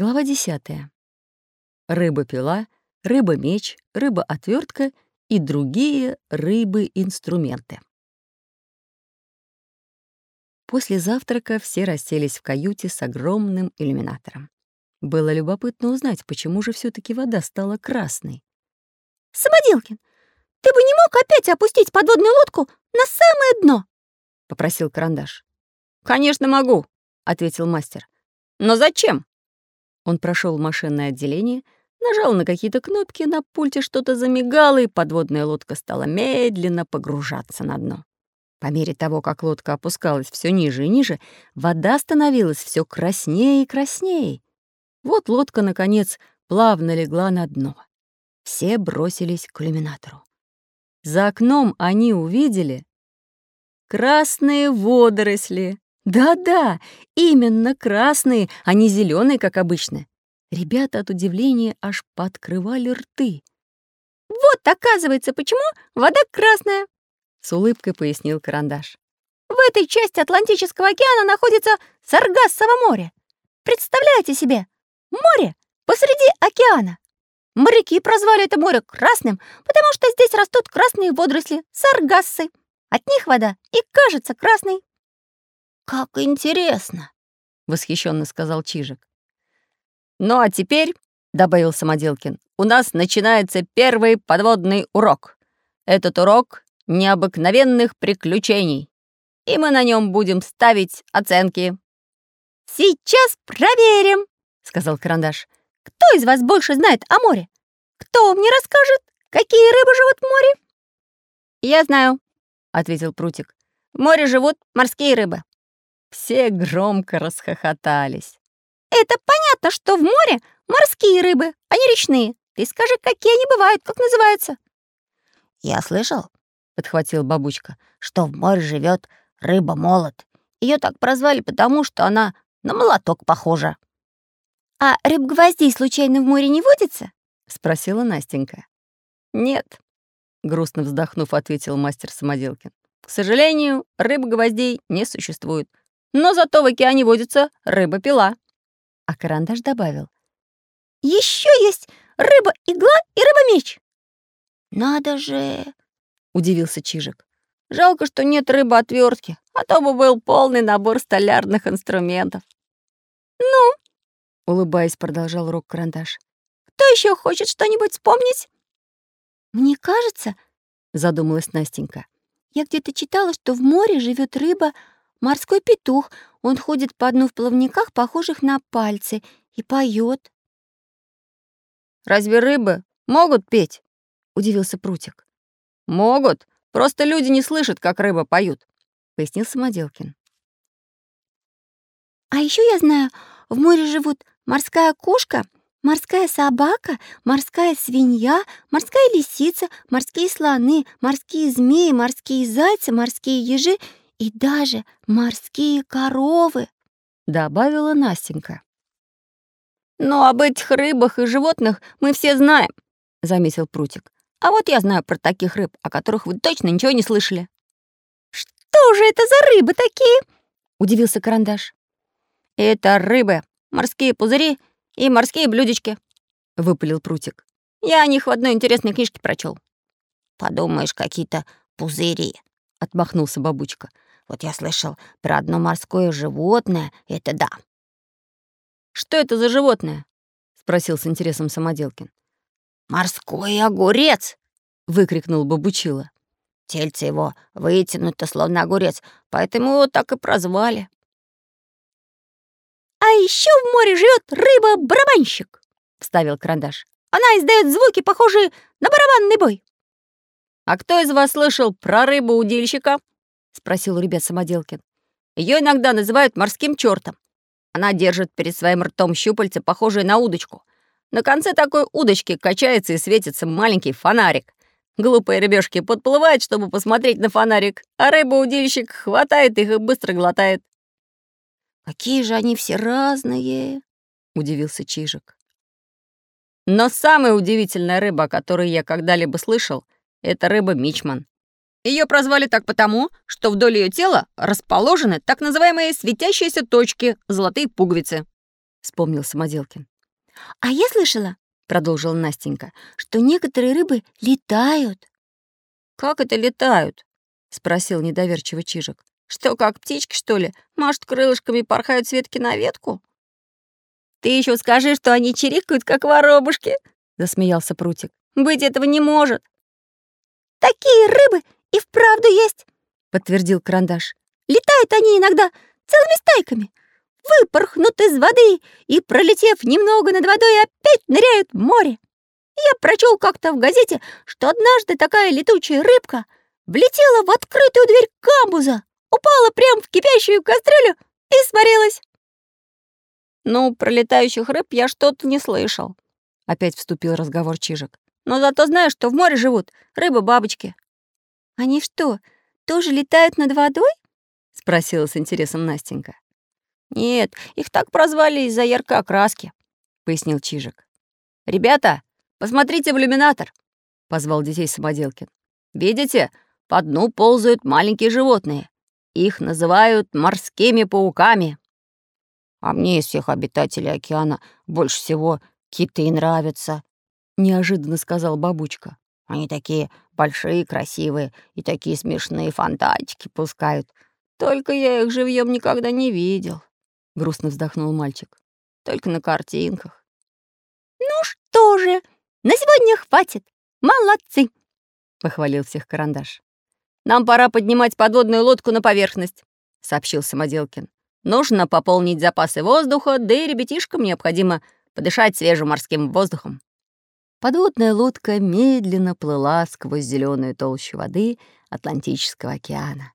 Глава 10. Рыба-пила, рыба-меч, рыба-отвертка и другие рыбы-инструменты. После завтрака все расселись в каюте с огромным иллюминатором. Было любопытно узнать, почему же все таки вода стала красной. «Самоделкин, ты бы не мог опять опустить подводную лодку на самое дно?» — попросил Карандаш. «Конечно могу», — ответил мастер. «Но зачем?» Он прошел в машинное отделение, нажал на какие-то кнопки, на пульте что-то замигало, и подводная лодка стала медленно погружаться на дно. По мере того, как лодка опускалась все ниже и ниже, вода становилась все краснее и краснее. Вот лодка, наконец, плавно легла на дно. Все бросились к иллюминатору. За окном они увидели красные водоросли. Да-да, именно красные, а не зеленые, как обычно. Ребята от удивления аж пооткрывали рты. «Вот, оказывается, почему вода красная!» — с улыбкой пояснил Карандаш. «В этой части Атлантического океана находится Саргассово море. Представляете себе? Море посреди океана. Моряки прозвали это море красным, потому что здесь растут красные водоросли, саргассы. От них вода и кажется красной. «Как интересно!» — восхищенно сказал Чижик. «Ну а теперь, — добавил Самоделкин, — у нас начинается первый подводный урок. Этот урок необыкновенных приключений, и мы на нем будем ставить оценки». «Сейчас проверим», — сказал Карандаш. «Кто из вас больше знает о море? Кто мне расскажет, какие рыбы живут в море?» «Я знаю», — ответил Прутик. «В море живут морские рыбы». Все громко расхохотались. «Это понятно, что в море морские рыбы, а не речные. Ты скажи, какие они бывают, как называются?» «Я слышал», — подхватил бабучка, «что в море живет рыба-молот. Ее так прозвали, потому что она на молоток похожа». «А рыб-гвоздей случайно в море не водится?» — спросила Настенька. «Нет», — грустно вздохнув, ответил мастер Самоделкин. «К сожалению, рыб-гвоздей не существует но зато в океане водится рыба-пила». А карандаш добавил. Еще есть рыба-игла и рыба-меч». «Надо же!» — удивился Чижик. «Жалко, что нет рыбы-отвертки, а то бы был полный набор столярных инструментов». «Ну?» — улыбаясь, продолжал рок-карандаш. «Кто еще хочет что-нибудь вспомнить?» «Мне кажется, — задумалась Настенька, — я где-то читала, что в море живет рыба Морской петух. Он ходит по дну в плавниках, похожих на пальцы, и поет. «Разве рыбы могут петь?» — удивился Прутик. «Могут. Просто люди не слышат, как рыбы поют», — пояснил Самоделкин. «А еще я знаю, в море живут морская кошка, морская собака, морская свинья, морская лисица, морские слоны, морские змеи, морские зайцы, морские ежи и даже морские коровы», — добавила Настенька. «Но об этих рыбах и животных мы все знаем», — заметил Прутик. «А вот я знаю про таких рыб, о которых вы точно ничего не слышали». «Что же это за рыбы такие?» — удивился Карандаш. «Это рыбы, морские пузыри и морские блюдечки», — выпалил Прутик. «Я о них в одной интересной книжке прочел. «Подумаешь, какие-то пузыри», — отмахнулся Бабучка. Вот я слышал про одно морское животное, это да. Что это за животное? спросил с интересом Самоделкин. Морской огурец! выкрикнул Бабучила. Тельце его вытянуто, словно огурец, поэтому его так и прозвали. А еще в море живет рыба-барабанщик, вставил карандаш. Она издает звуки, похожие на барабанный бой. А кто из вас слышал про рыбу-удильщика? — спросил у ребят Самоделкин. Ее иногда называют морским чертом. Она держит перед своим ртом щупальца, похожие на удочку. На конце такой удочки качается и светится маленький фонарик. Глупые рыбешки подплывают, чтобы посмотреть на фонарик, а рыба-удильщик хватает их и быстро глотает. «Какие же они все разные!» — удивился Чижик. Но самая удивительная рыба, о которой я когда-либо слышал, — это рыба Мичман. Ее прозвали так потому, что вдоль ее тела расположены так называемые светящиеся точки, золотые пуговицы. — вспомнил Самоделкин. «А я слышала, — продолжила Настенька, — что некоторые рыбы летают». «Как это летают?» — спросил недоверчиво Чижик. «Что, как птички, что ли, машут крылышками и порхают с ветки на ветку?» «Ты еще скажи, что они чирикают, как воробушки!» — засмеялся Прутик. «Быть этого не может!» «Такие рыбы и вправду есть!» — подтвердил Карандаш. «Летают они иногда целыми стайками, выпорхнут из воды и, пролетев немного над водой, опять ныряют в море. Я прочел как-то в газете, что однажды такая летучая рыбка влетела в открытую дверь камбуза, упала прямо в кипящую кастрюлю и сварилась. «Ну, про летающих рыб я что-то не слышал», — опять вступил разговор Чижик. «Но зато знаю, что в море живут рыбы-бабочки». «Они что, тоже летают над водой?» — спросила с интересом Настенька. «Нет, их так прозвали из-за яркой окраски», — пояснил Чижик. «Ребята, посмотрите в иллюминатор», — позвал детей Самоделкин. «Видите, по дну ползают маленькие животные. Их называют морскими пауками». «А мне из всех обитателей океана больше всего киты нравятся», — неожиданно сказал бабучка. «Они такие большие, красивые и такие смешные фантазики пускают. Только я их живьем никогда не видел». — грустно вздохнул мальчик. «Только на картинках». «Ну что же, на сегодня хватит. Молодцы!» — похвалил всех карандаш. «Нам пора поднимать подводную лодку на поверхность», — сообщил Самоделкин. «Нужно пополнить запасы воздуха, да и ребятишкам необходимо подышать свежим морским воздухом». Подводная лодка медленно плыла сквозь зеленую толщу воды Атлантического океана.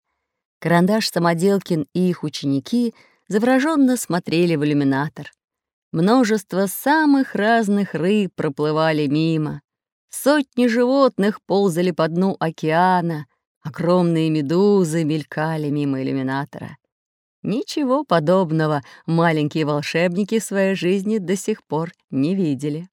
Карандаш Самоделкин и их ученики — завороженно смотрели в иллюминатор. Множество самых разных рыб проплывали мимо. Сотни животных ползали по дну океана, огромные медузы мелькали мимо иллюминатора. Ничего подобного маленькие волшебники в своей жизни до сих пор не видели.